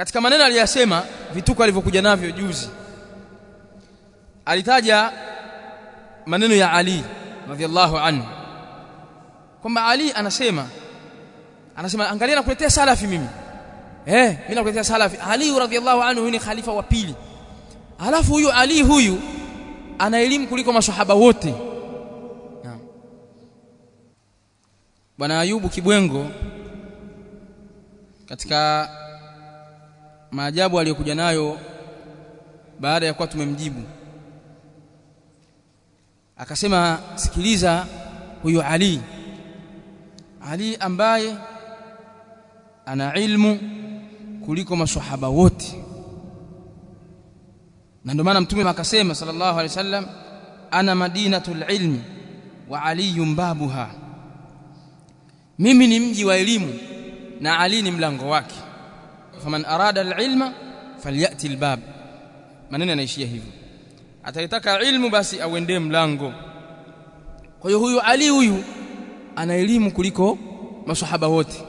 katika maneno aliyasema vituko alivyokuja navyo juzi alitaja maneno ya Ali radhiallahu anhu kwamba Ali anasema anasema angalia nakuletea salafi mimi. Eh mimi nakuletea salafi. Ali radhiallahu anhu huyu ni khalifa wa pili. Alafu huyu Ali huyu ana elimu kuliko maswahaba wote. Bwana Ayubu Kibwengo katika maajabu aliyokuja nayo baada ya kuwa tumemjibu. Akasema sikiliza huyu Ali. Ali ambaye ana ilmu kuliko maswahaba wote. Na ndio maana mtume akasema sallallahu alaihi wasallam ana madinatul ilmi wa aliyun babuha. Mimi ni mji wa elimu na Ali ni mlango wake faman arada alilma falyati albab maneno yanaishia hivyo ataitaka ilmu basi auendee mlango kwa hiyo huyu Ali huyu ana elimu kuliko maswahaba wote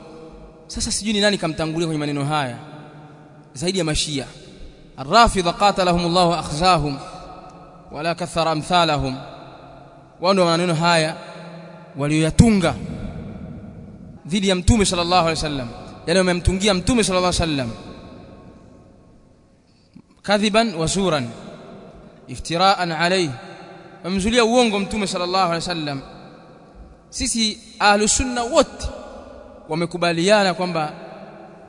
sasa sijui ni nani kamtangulia kwenye maneno haya zaidi ya mashia الرافضه قاتلهم الله واخزاهم ولا كثر امثالهم wao ndio maneno haya walioyatunga dhidi ya mtume sallallahu alaihi wasallam yale wamemtungia mtume sallallahu alaihi wasallam. Kadhiban wa suran iftiraan alayhi. Wamemzulia uongo mtume sallallahu alaihi wasallam. Sisi ahlusunna wote wamekubaliana kwamba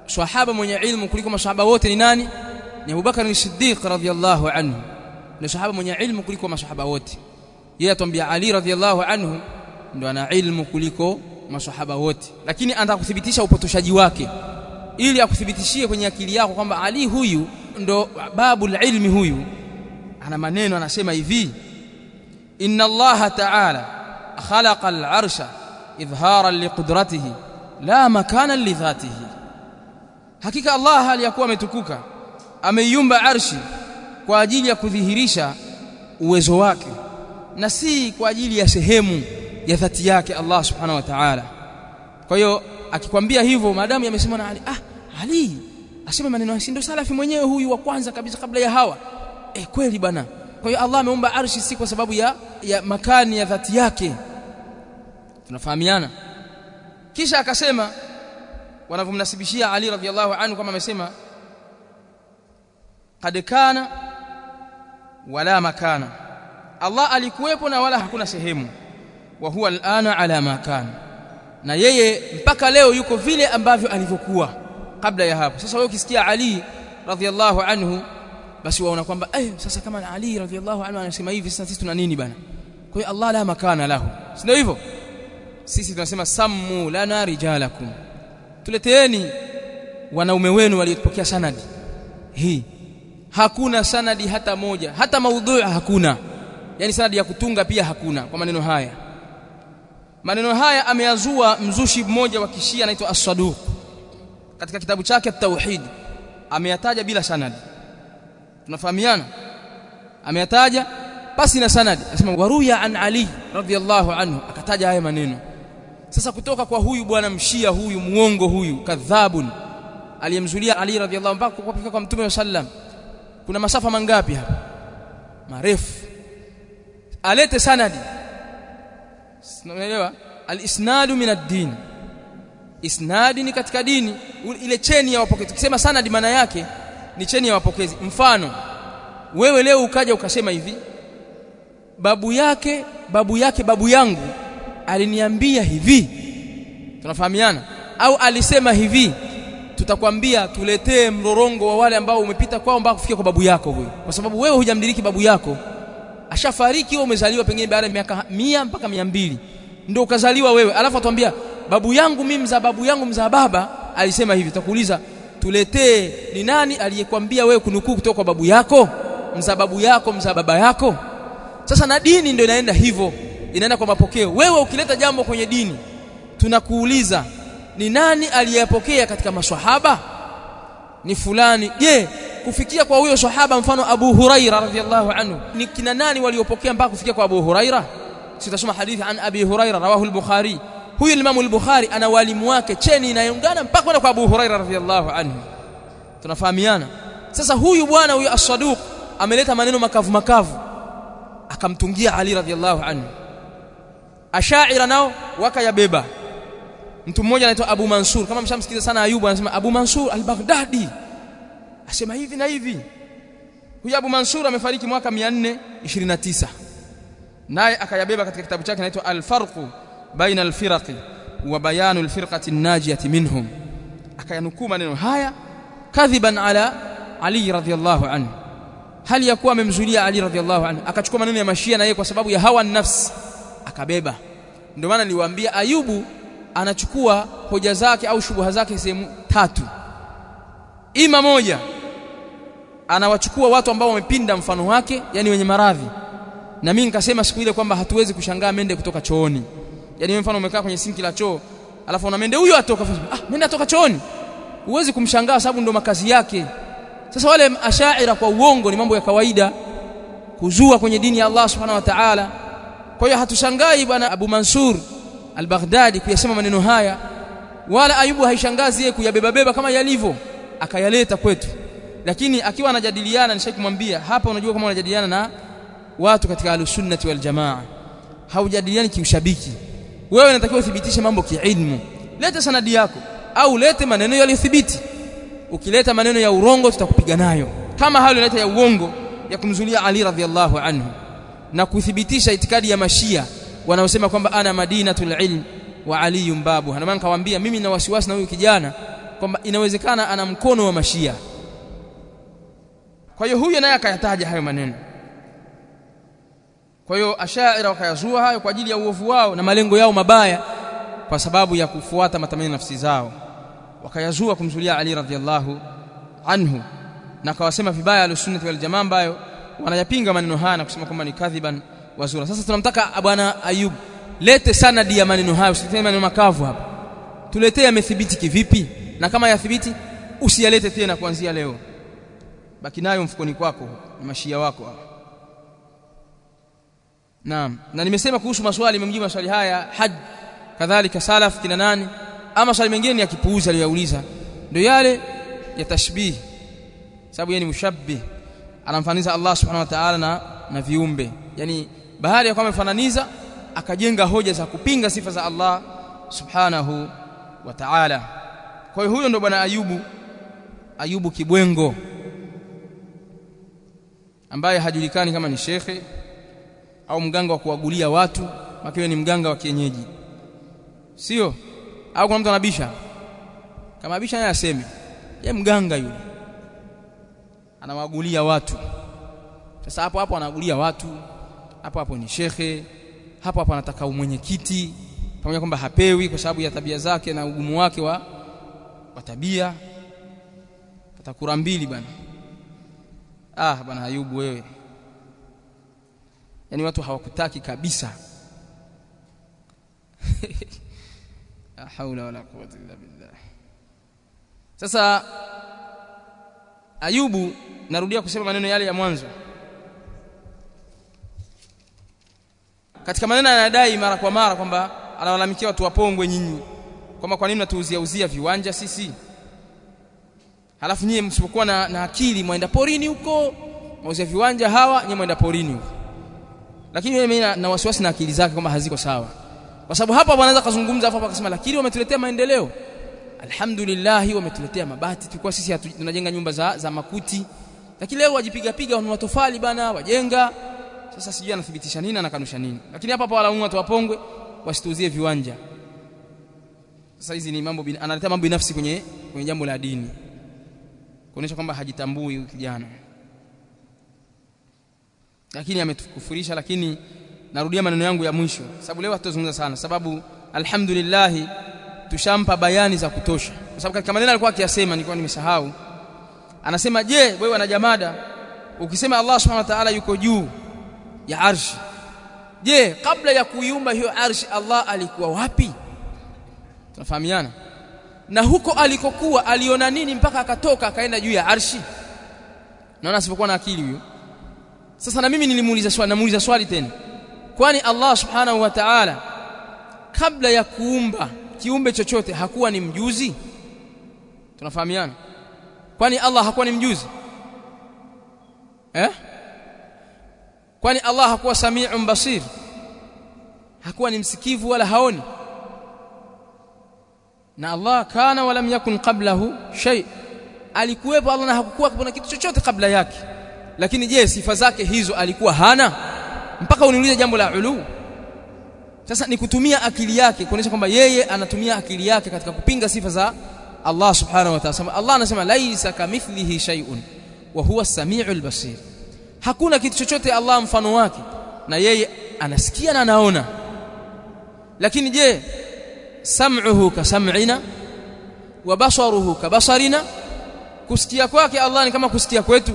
swahaba mwenye ilmu kuliko maswahaba wote ni nani? Ni Abubakar as-Siddiq radhiyallahu anhu. Ni sahaba mwenye ilmu kuliko maswahaba wote. Yeye atuambia Ali radhiyallahu anhu ndo ana ilmu kuliko maswahaba wote. Lakini anataka kuthibitisha upotoshaji wake. Ili akuthibitishie kwenye akili yako kwamba Ali huyu ndo babu ilmi huyu. Ana maneno anasema hivi inna allaha ta'ala khalaqa al-arsha idharan liqudratihi la makana li dhatihi. Hakika Allah aliyakuwa ametukuka ameiumba arshi kwa ajili ya kudhihirisha uwezo wake na si kwa ajili ya sehemu ya dhati yake Allah subhanahu wa ta'ala. Kwa hiyo akikwambia hivyo maadamu yamesema na Ali ah Ali asema maneno si ndio salafi mwenyewe huyu wa kwanza kabisa kabla ya hawa? Eh kweli bana. Kwa hiyo Allah ameumba arshi si kwa sababu ya ya makani ya dhati yake. Tunafahamiana? Kisha akasema wanavyomnasibishia Ali radhiallahu anhu kama amesema kad kana wala makana. Allah alikuwepo na wala hakuna sehemu wa huwa alana ala ma kana na yeye mpaka leo yuko vile ambavyo alivyokuwa kabla ya hapo. Sasa wewe ukisikia Ali radhiallahu anhu basi waona kwamba eh sasa kama Ali radhiallahu anhu anasema hivi sasa sisi tuna nini bana? Kwa hiyo Allah la makana lahu. Si ndio hivyo? Sisi tunasema sammu lana rijalakum. Tuleteeni wanaume wenu waliopokea sanadi. Hii. Hakuna sanadi hata moja. Hata maudhui hakuna. Yani sanadi ya kutunga pia hakuna kwa maneno haya maneno haya ameyazua mzushi mmoja wa kishia anaitwa as-saduq. Katika kitabu chake at-tauhid ameyataja bila sanadi. Tunafahamiana? Ameyataja basi na sanadi. Anasema waruya an ali radhiyallahu anhu akataja haya maneno. Sasa kutoka kwa huyu bwana mshia huyu muongo huyu kadhabun aliyemzulia ali radhiyallahu kwa kufika kwa mtume sallam kuna masafa mangapi hapa? Marefu. Alete sanadi unaelewa? Al-isnadu min ad-din. Isnadi ni katika dini ile cheni ya wapokezi. Tukisema sanad maana yake ni cheni ya wapokezi. Mfano wewe leo ukaja ukasema hivi babu yake babu yake babu yangu aliniambia hivi. Tunafahamiana? Au alisema hivi tutakwambia tuletee mrorongo wa wale ambao umepita kwao mpaka kufikia kwa babu yako huyo kwa sababu wewe hujamdiriki babu yako ashafariki wewe umezaliwa pengine baada ya miaka mia mpaka mia mbili. Ndio ukazaliwa wewe. Alafu atwambia babu yangu mimi mzaa babu yangu mzaa baba alisema hivi. Takuuliza tuletee ni nani aliyekwambia wewe kunukuu kutoka kwa babu yako? Mzaa babu yako mzaa baba yako? Sasa na dini ndio inaenda hivyo. Inaenda kwa mapokeo. Wewe ukileta jambo kwenye dini tunakuuliza ni nani aliyepokea katika maswahaba? Ni fulani. Je kufikia kwa huyo sahaba mfano Abu Huraira radhiallahu anhu ni kina nani waliopokea mpaka kufikia kwa Abu Huraira? Sitasoma hadithi an Abi Huraira rawahu al-Bukhari. Huyu Imam al-Bukhari ana walimu wake cheni inayoungana mpaka kwenda kwa Abu Huraira radhiallahu anhu. Tunafahamiana? Sasa huyu bwana huyu as-saduq ameleta maneno makavu makavu. Akamtungia Ali radhiallahu anhu. Ashaira nao wakayabeba. Mtu mmoja anaitwa Abu Mansur. Kama mshamsikiza sana Ayubu anasema Abu Mansur al-Baghdadi asema hivi na hivi. Huyu Abu Mansur amefariki mwaka 429 naye akayabeba katika kitabu chake kinaitwa Al-Farqu baina al-firaqi wa bayanu al-firqati an-najiyati minhum. Akayanukuu maneno haya kadhiban ala Ali radhiyallahu anhu. Hali ya kuwa amemzulia Ali radhiyallahu anhu. Akachukua maneno ya mashia na yeye kwa sababu ya hawa nafsi akabeba. Ndio maana niliwaambia Ayubu anachukua hoja zake au shubuha zake sehemu tatu ima moja. Anawachukua watu ambao wamepinda mfano wake yani wenye maradhi. Na mimi nikasema siku ile kwamba hatuwezi kushangaa mende kutoka chooni. Yani mfano umekaa kwenye sinki la choo alafu una mende huyo atoka ah mende atoka chooni. Huwezi kumshangaa sababu ndo makazi yake. Sasa wale ashaira kwa uongo ni mambo ya kawaida. Kuzua kwenye dini ya Allah subhanahu wa ta'ala. Kwa hiyo hatushangai bwana Abu Mansur al-Baghdadi kuyasema maneno haya. Wala Ayubu haishangazi yeye kuyabeba beba kama yalivyo akayaleta kwetu. Lakini akiwa anajadiliana nishakumwambia hapa unajua kama unajadiliana na watu katika alusunnati wal jamaa. Haujadiliani kiushabiki. Wewe unatakiwa uthibitishe mambo kiilmu. Leta sanadi yako au lete maneno yaliyothibiti ukileta maneno ya urongo tutakupiga nayo. Kama hayo leta ya uongo ya kumzulia Ali radhiallahu anhu. Na kuthibitisha itikadi ya mashia wanaosema kwamba ana madinatul ilm wa Ali babu na maana kawaambia mimi na wasiwasi na huyu kijana kwamba inawezekana ana mkono wa mashia. Kwa hiyo huyo naye akayataja hayo maneno. Kwa hiyo ashaira wakayazua hayo kwa ajili ya uovu wao na malengo yao mabaya kwa sababu ya kufuata matamanio nafsi zao. Wakayazua kumzulia Ali radhiallahu anhu na kawasema vibaya al-sunnah wal jamaa ambayo wanayapinga maneno haya na kusema kwamba ni kadhiban wazura sasa tunamtaka bwana Ayub lete sanadi ya maneno hayo usiteme maneno makavu hapa. Tuletee amethibiti kivipi na kama yathibiti usiyalete tena kuanzia leo. Baki nayo mfukoni kwako na mashia wako. Naam. Na nimesema kuhusu maswali memjibu maswali haya haj kadhalika salaf kina nani ama swali mengine ni ya kipuuzi aliyouliza. Ndio yale ya tashbih sababu yeye ni mushabbih anamfananiza Allah subhanahu wa ta'ala na na viumbe. Yani baada ya kwamba amefananiza akajenga hoja za kupinga sifa za Allah subhanahu wa ta'ala kwa hiyo huyo ndo bwana Ayubu Ayubu Kibwengo ambaye hajulikani kama ni shekhe au mganga wa kuagulia watu makiwe ni mganga wa kienyeji. Sio? Au kuna mtu anabisha? Kama bisha naye aseme. Ye mganga yule. Anawagulia watu. Sasa hapo hapo anaagulia watu. Hapo hapo ni shekhe. Hapo hapo anataka umwenyekiti. Pamoja kwamba hapewi kwa sababu ya tabia zake na ugumu wake wa wa tabia patakura mbili bwana. Ah bana Ayubu wewe. Yani watu hawakutaki kabisa. La haula wala quwwata illa billah. Sasa Ayubu narudia kusema maneno yale ya mwanzo. Katika maneno anadai mara kwa mara kwamba anawalalamikia watu wapongwe nyinyi kwamba kwa nini mnatuuzia uzia viwanja sisi? Halafu nyie msipokuwa na, na akili mwaenda porini huko mauzia viwanja hawa nyie mwaenda porini huko. Lakini mimi na, na wasiwasi na akili zake kwamba haziko sawa. Kwa sababu hapa anaweza kuzungumza hapo akasema lakini wametuletea maendeleo. Alhamdulillah wametuletea mabati. Tulikuwa sisi tunajenga nyumba za, za makuti. Lakini leo wajipiga piga wanunua tofali bana wajenga. Sasa sijui anathibitisha nini anakanusha nini. Lakini hapa hapa walaumu watu wapongwe wasituuzie viwanja sasa hizi ni mambo analeta mambo binafsi kwenye kwenye jambo la dini. Kuonesha kwamba hajitambui huyu kijana. Lakini ametukufurisha lakini narudia maneno yangu ya mwisho. Sababu leo hatuzungumza sana. Sababu alhamdulillah tushampa bayani za kutosha. Kwa sababu katika maneno alikuwa akiyasema nilikuwa nimesahau. Anasema je wewe wana jamada ukisema Allah subhanahu wa ta'ala yuko juu ya arshi je kabla ya kuiumba hiyo arshi Allah alikuwa wapi tunafahamiana? Na huko alikokuwa aliona nini mpaka akatoka akaenda juu ya arshi? Naona asipokuwa na akili huyo sasa na mimi nilimuuliza swali namuuliza swali tena. Kwani Allah subhanahu wa ta'ala kabla ya kuumba kiumbe chochote hakuwa ni mjuzi? Tunafahamiana? Kwani Allah hakuwa ni mjuzi? Eh? Kwani Allah hakuwa sami'un basir? Hakuwa ni msikivu wala haoni na Allah kana walam yakun qablahu shay. Alikuwepo Allah na hakukuwa kuna kitu chochote kabla yake. Lakini je sifa zake hizo alikuwa hana? Mpaka uniulize jambo la ulu. Sasa ni kutumia akili yake kuonyesha kwamba yeye anatumia akili yake katika kupinga sifa za Allah subhanahu wa ta'ala. Allah anasema laisa kamithlihi shay'un wa huwa as-sami'ul basir. Hakuna kitu chochote Allah mfano wake. Na yeye anasikia na anaona. Lakini je sam'uhu ka sam'ina wa basaruhu ka basarina. Kusikia kwake Allah ni kama kusikia kwetu.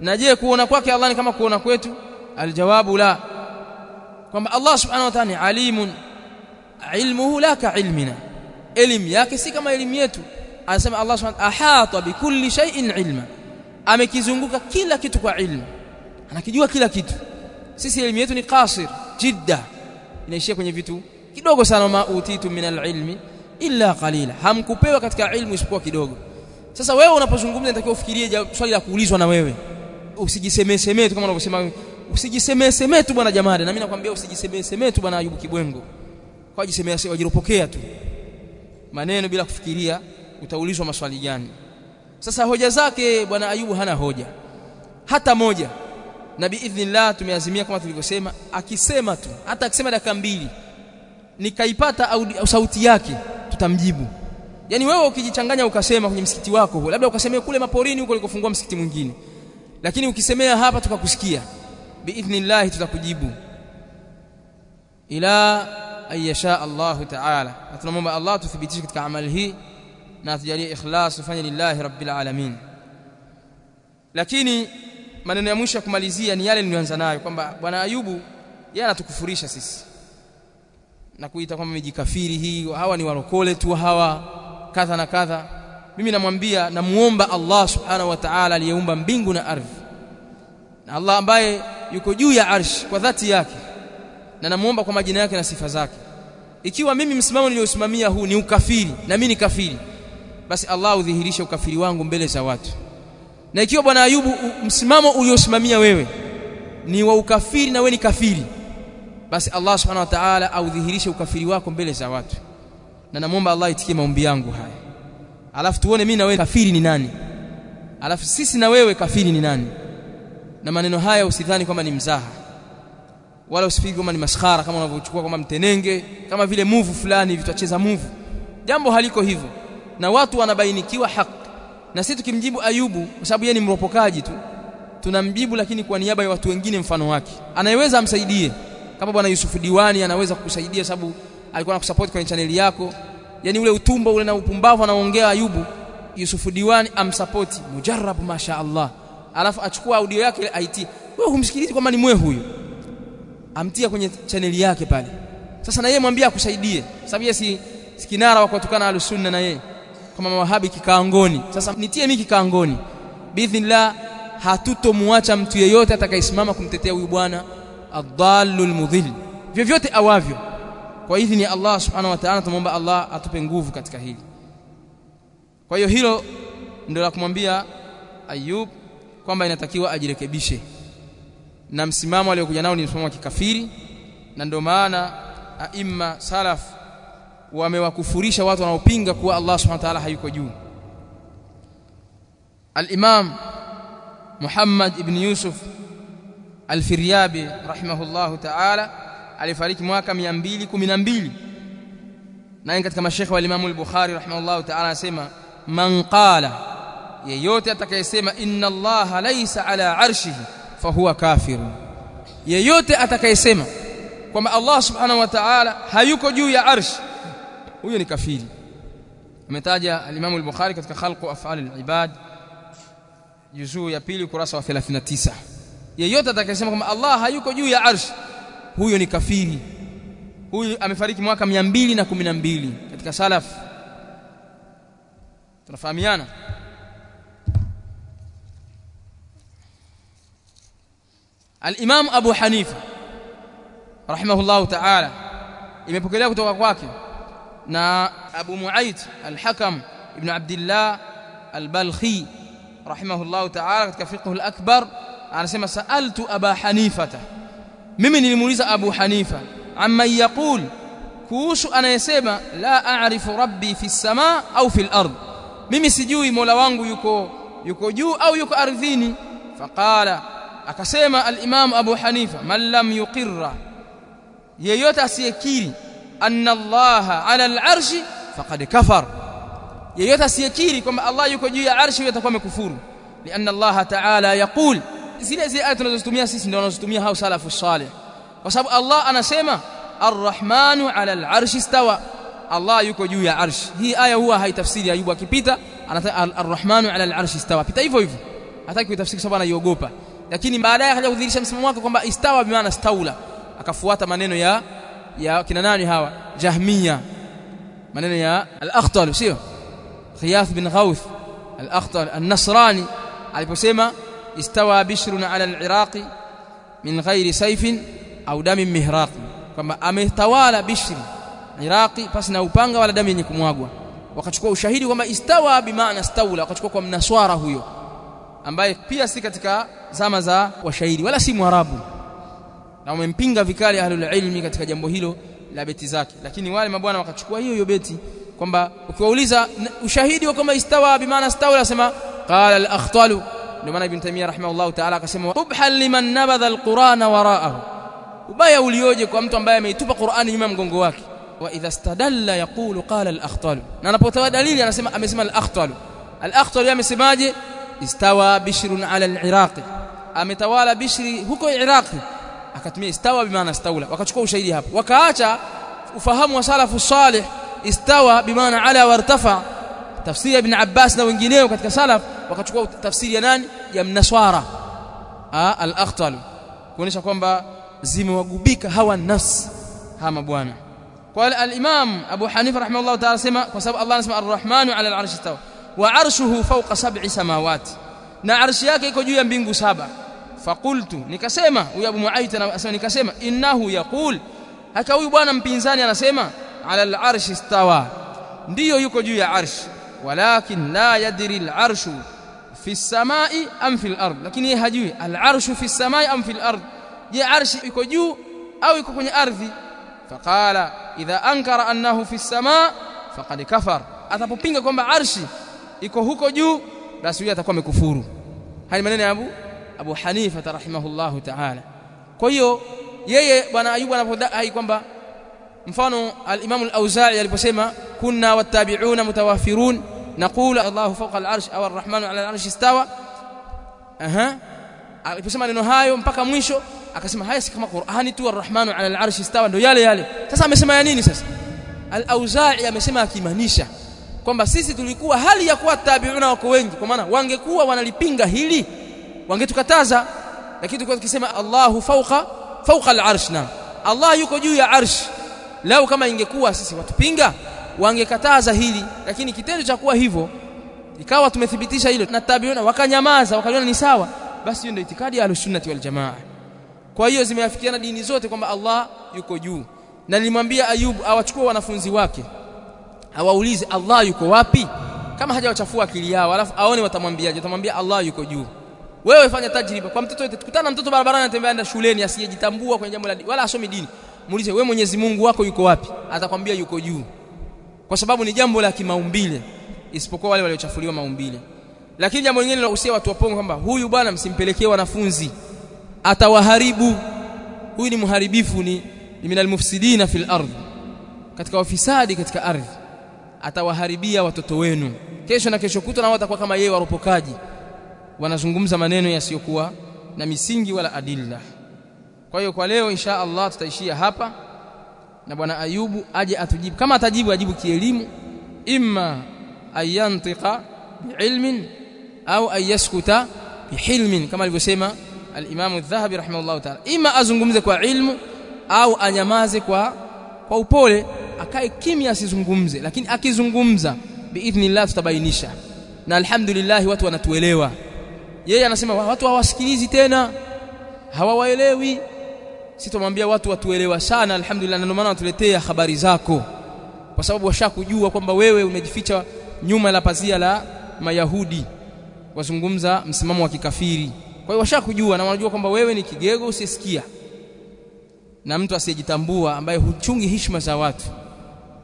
Na je kuona kwake Allah ni kama kuona kwetu? Aljawabu la kwamba Allah subhanahu wa ta'ala alimun ilmuhu la ka ilmina. Elimu yake si kama elimu yetu. Anasema Allah subhanahu ahata bikulli shay'in ilma. Amekizunguka kila kitu kwa ilmu. Anakijua kila kitu. Sisi elimu yetu ni qasir jidda. Inaishia kwenye vitu kidogo sana ma utitu min alilmi illa qalila. Hamkupewa katika ilmu isipokuwa kidogo. Sasa wewe unapozungumza inatakiwa ufikirie swali la kuulizwa na wewe. Usijisemeseme tu kama unavyosema usijisemeseme tu bwana jamaa na mimi nakwambia usijisemeseme tu bwana Ayubu Kibwengo. Kwa jisemea wajiropokea tu. Maneno bila kufikiria utaulizwa maswali gani? Sasa hoja zake bwana Ayubu hana hoja. Hata moja. Na biidhnillah tumeazimia kama tulivyosema akisema tu. Hata akisema dakika mbili nikaipata au sauti yake tutamjibu. Yani wewe ukijichanganya ukasema kwenye msikiti wako labda ukasemea kule maporini huko ulikofungua msikiti mwingine. Lakini ukisemea hapa tukakusikia biidhnillah tutakujibu. Ila ayasha Allah ta'ala. Na tunamwomba Allah tuthibitishe katika amali hii na atujalie ikhlas tufanye lillahi rabbil alamin. Lakini maneno ya mwisho ya kumalizia ni yale nilianza nayo kwamba bwana Ayubu yeye anatukufurisha sisi na kuita kwamba mejikafiri hii hawa ni warokole tu hawa kadha na kadha. Mimi namwambia namuomba Allah subhanahu wa ta'ala aliyeumba mbingu na ardhi. Na Allah ambaye yuko juu ya arshi kwa dhati yake. Na namuomba kwa majina yake na sifa zake. Ikiwa mimi msimamo niliosimamia huu ni ukafiri na mimi ni kafiri basi Allah udhihirishe ukafiri wangu mbele za watu. Na ikiwa bwana Ayubu msimamo uliosimamia wewe ni wa ukafiri na wewe ni kafiri basi Allah subhanahu wa ta'ala audhihirishe ukafiri wako mbele za watu. Na namuomba Allah itikie maombi yangu haya. Alafu tuone mimi na wewe kafiri ni nani. Alafu sisi na wewe kafiri ni nani. Na maneno haya usidhani kwamba ni mzaha. Wala usifikiri kwamba ni maskhara kama unavyochukua kwamba mtenenge kama vile muvu fulani vitacheza muvu. Jambo haliko hivyo. Na watu wanabainikiwa haki na sisi tukimjibu Ayubu kwa sababu yeye ni mropokaji tu tunamjibu lakini kwa niaba ya watu wengine mfano wake. Anayeweza amsaidie kama bwana Yusuf Diwani anaweza kukusaidia sababu alikuwa anakusupport kwenye chaneli yako. Yani ule utumbo ule na upumbavu anaongea Ayubu Yusuf Diwani amsupport. Mujarrab masha Allah alafu achukua audio yake ile IT wewe humsikilizi kwamba ni mwe huyu. Amtia kwenye chaneli yake pale. Sasa na yeye mwambie akusaidie. Sababu yeye si, si kinara wa kutukana alusunna na yeye. Kama mawahabi kikaangoni. Sasa nitie mimi kikaangoni. Biidhnillah hatutomwacha mtu yeyote atakayesimama kumtetea huyu bwana adallul mudhill. Vyovyote awavyo. Kwa idhini ya Allah subhanahu wa ta'ala tumomba Allah atupe nguvu katika hili. Kwa hiyo hilo ndio la kumwambia Ayub kwamba inatakiwa ajirekebishe. Na msimamo aliyokuja nao ni msimamo wa kikafiri na ndio maana aima salaf wamewakufurisha watu wanaopinga kuwa Allah subhanahu wa ta'ala hayuko juu. al-Imam Muhammad ibn Yusuf Al-Firyabi rahimahullahu ta'ala alifariki mwaka 212 na katika mashekhe wa Imam al-Bukhari rahimahullahu ta'ala anasema man qala yeyote atakayesema inna Allah laysa ala arshihi fahuwa kafir yeyote atakayesema kwamba Allah subhanahu wa ta'ala hayuko juu ya arsh huyo ni kafiri ametaja al-Imam al-Bukhari katika khalqu af'al al-ibad juzuu ya pili kurasa wa 39 yeyote atakayesema kwamba Allah hayuko juu ya arsh huyo ni kafiri huyu amefariki mwaka 212 katika salaf tunafahamiana al-Imam Abu Hanifa rahimahullahu ta'ala imepokelewa kutoka kwake na Abu Muaid al-Hakam ibn Abdullah al-Balkhi rahimahullahu ta'ala katika fiqh al-akbar anasema sa'altu aba hanifata mimi nilimuuliza abu hanifa amma yaqul kuhusu anayesema la a'rifu rabbi fi samaa au fi al-ard mimi sijui mola wangu yuko yuko juu au yuko ardhini faqala akasema al-imam abu hanifa man lam yuqirra yeyote asiyekiri anna allaha ala al-arshi faqad kafar yeyote asiyekiri kwamba allah yuko juu ya arshi huyo atakuwa amekufuru lianna allaha ta'ala yaqul zile zile aya tunazozitumia sisi ndio wanazotumia hao salafu salih kwa sababu allah anasema arrahmanu ala al-arshi istawa allah yuko juu ya arshi hii aya huwa haitafsiri ayubu akipita anataka arrahmanu ala al-arshi istawa pita hivyo hivyo hataki kuitafsiri sababu anaiogopa lakini baadaye akaja kudhihirisha msimamo wake kwamba istawa bi maana staula akafuata maneno ya ya kina nani hawa jahmiya maneno ya al-akhtal sio khiyath bin ghawth al-akhtal an-nasrani aliposema istawa bishrun ala al-iraqi min ghairi sayfin au damin mihraq kwamba ametawala bishri iraqi pasi na upanga wala damu yenye kumwagwa. Wakachukua ushahidi kwamba istawa bimaana staula wakachukua kwa mnaswara huyo ambaye pia si katika zama za washahidi wala si mwarabu. Na wamempinga vikali ahlul ilmi katika jambo hilo la beti zake. Lakini wale mabwana wakachukua hiyo hiyo beti kwamba ukiwauliza ushahidi wa kwamba istawa bimaana staula sema qala al-akhtalu ndio maana ibn Taymiyyah rahimahullah ta'ala akasema qubhan liman nabadha al-Qur'ana wara'ahu ubaya ulioje kwa mtu ambaye ameitupa Qur'ani nyuma mgongo wake wa idha istadalla yaqulu qala al-akhtalu na anapotoa dalili anasema amesema al-akhtalu al-akhtalu amesemaje istawa bishrun ala al-iraqi ametawala bishri huko iraqi akatumia istawa bimaana staula wakachukua ushahidi hapo wakaacha ufahamu wa salafu salih istawa bimaana ala wartafa tafsiri ibn Abbas na wengineo katika salaf wakachukua tafsiri ya nani ya mnaswara al-akhtal kuonesha kwamba zimewagubika hawa nafsi hama bwana kwa al-imam Abu Hanifa rahimahullah ta'ala sema kwa sababu Allah anasema ar-rahmanu ala al-arshi istawa wa arshuhu fawqa sab'i samawati na arshi yake iko juu ya mbingu saba faqultu nikasema huyu Abu Muaita anasema nikasema innahu yaqul haka huyu bwana mpinzani anasema ala al-arshi istawa ndiyo yuko juu ya arshi walakin la yadri al-arshu في السماء أم في الأرض؟ لكن هي العرش في السماء أم في الأرض؟ يا عرش يكوجو أو يكوكوني أرض؟ فقال إذا أنكر أنه في السماء فقد كفر. أتبو بينا كومب عرش يكوهو كوجو بس ويا تقوم كفور هاي منين أبو؟ أبو حنيفة رحمه الله تعالى. كويو يي بنا أيوب أنا فدا هاي كومب مفانو الإمام الأوزاعي اللي بسمه كنا والتابعون متوافرون. Naqulu الله فوق العرش au الرحمن على العرش استوى aha. Aliposema neno hayo mpaka mwisho akasema haya si kama Qur'ani tu ar-rahmanu 'ala al'arshi istawa ndio yale yale. Sasa amesema ya nini sasa? al-Auza'i amesema akimaanisha kwamba sisi tulikuwa hali ya kuwa tabiuna wako wengi kwa maana wangekuwa wanalipinga hili wangetukataza. Lakini tulikuwa tukisema Allahu fawqa fawqa al-arsh Allah yuko juu ya arsh. Lao kama ingekuwa sisi watupinga wangekataza hili lakini kitendo cha kuwa hivyo ikawa tumethibitisha hilo na tabiuna wakanyamaza wakaliona ni sawa basi hiyo ndio itikadi ya al-sunnati wal jamaa. Kwa hiyo zimeafikiana dini zote kwamba Allah yuko juu na nilimwambia Ayub awachukue wanafunzi wake awaulize Allah yuko wapi? Kama hajawachafua akili yao alafu aone watamwambiaje watamwambia Allah yuko juu. Wewe fanya tajriba kwa mtoto yote tukutana mtoto barabarani anatembea enda shuleni asiyejitambua kwenye jambo la wala asomi dini. Muulize wewe Mwenyezi Mungu wako yuko wapi? Atakwambia yuko juu kwa sababu ni jambo la kimaumbile isipokuwa wale waliochafuliwa maumbile. Lakini jambo lingine linahusia usia watu wapongo kwamba huyu bwana msimpelekee wanafunzi atawaharibu. Huyu ni mharibifu ni, ni minal mufsidina fil ardh katika wafisadi katika ardhi atawaharibia watoto wenu. Kesho na kesho kutwa na watakuwa kama yeye waropokaji. Wanazungumza maneno yasiyokuwa na misingi wala adilla. Kwa hiyo kwa leo insha Allah tutaishia hapa na bwana Ayubu aje atujibu. Kama atajibu ajibu kielimu. Imma ayantika biilmin au ayaskuta bihilmin kama alivyosema al-Imam adh-Dhahabi rahimahullahu ta'ala. Imma azungumze kwa ilmu au anyamaze kwa kwa upole akae kimya asizungumze. Lakini akizungumza biidhnillah tutabainisha. Na alhamdulillah watu wanatuelewa. Yeye anasema watu hawasikilizi tena. Hawawaelewi sitomwambia watu watuelewa sana alhamdulillah na maana watuletea habari zako. Kwa sababu washakujua kwamba wewe umejificha nyuma la pazia la mayahudi. Wazungumza msimamo wa kikafiri. Kwa hiyo washakujua na wanajua kwamba wewe ni kigego usisikia na mtu asiyejitambua ambaye huchungi heshima za watu.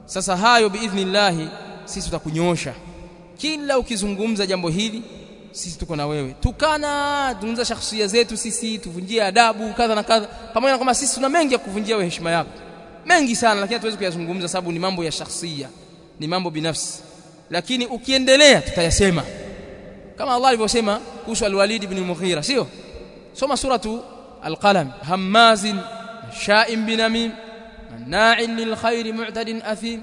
Sasa hayo biidhnillahi sisi tutakunyoosha. Kila ukizungumza jambo hili sisi tuko na wewe. Tukana tuzungumza shakhsia zetu sisi tuvunjie adabu kadha na kadha. Pamoja na kwamba sisi tuna mengi ya kuvunjia wewe heshima yako. Mengi sana lakini hatuwezi kuyazungumza sababu ni mambo ya shakhsia ni mambo binafsi. Lakini ukiendelea tutayasema. Kama Allah alivyosema kuhusu al-Walid ibn al-Mughira sio? Soma suratu al-Qalam. Hammazin sha'im binamim manna'in lil khair mu'tadin athim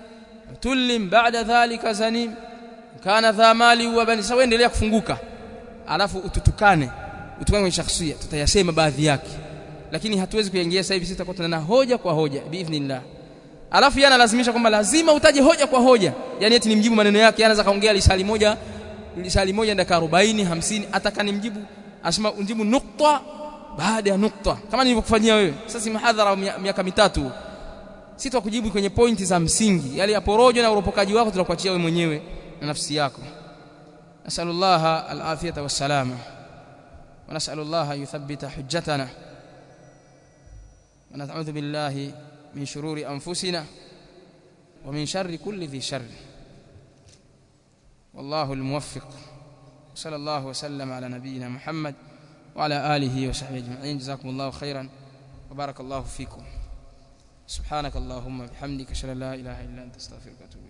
tullim ba'da dhalika zanim kana dha mali wa bani. Sawa endelea kufunguka alafu ututukane utukane kwenye shakhsia tutayasema baadhi yake. Lakini hatuwezi kuingia sasa hivi sisi tutakuwa na hoja kwa hoja biidhnillah. Alafu yana lazimisha kwamba lazima utaje hoja kwa hoja. Yani eti nimjibu maneno yake anaweza kaongea lisali moja lisali moja dakika 40 50 atakanimjibu asema unjibu nukta baada ya nukta. Kama nilivyokufanyia wewe. Sasa si mahadhara miaka mitatu. Sitakujibu kujibu kwenye pointi za msingi. Yale ya porojo na uropokaji wako tunakuachia wewe mwenyewe na nafsi yako nasallallahu alafiyata wassalama ونسأل الله أن يثبت حجتنا ونعوذ بالله من شرور أنفسنا ومن شر كل ذي شر. والله الموفق. صلى الله وسلم على نبينا محمد وعلى آله وصحبه أجمعين. جزاكم الله خيرا وبارك الله فيكم. سبحانك اللهم وبحمدك أشهد أن لا إله إلا أنت أستغفرك وأتوب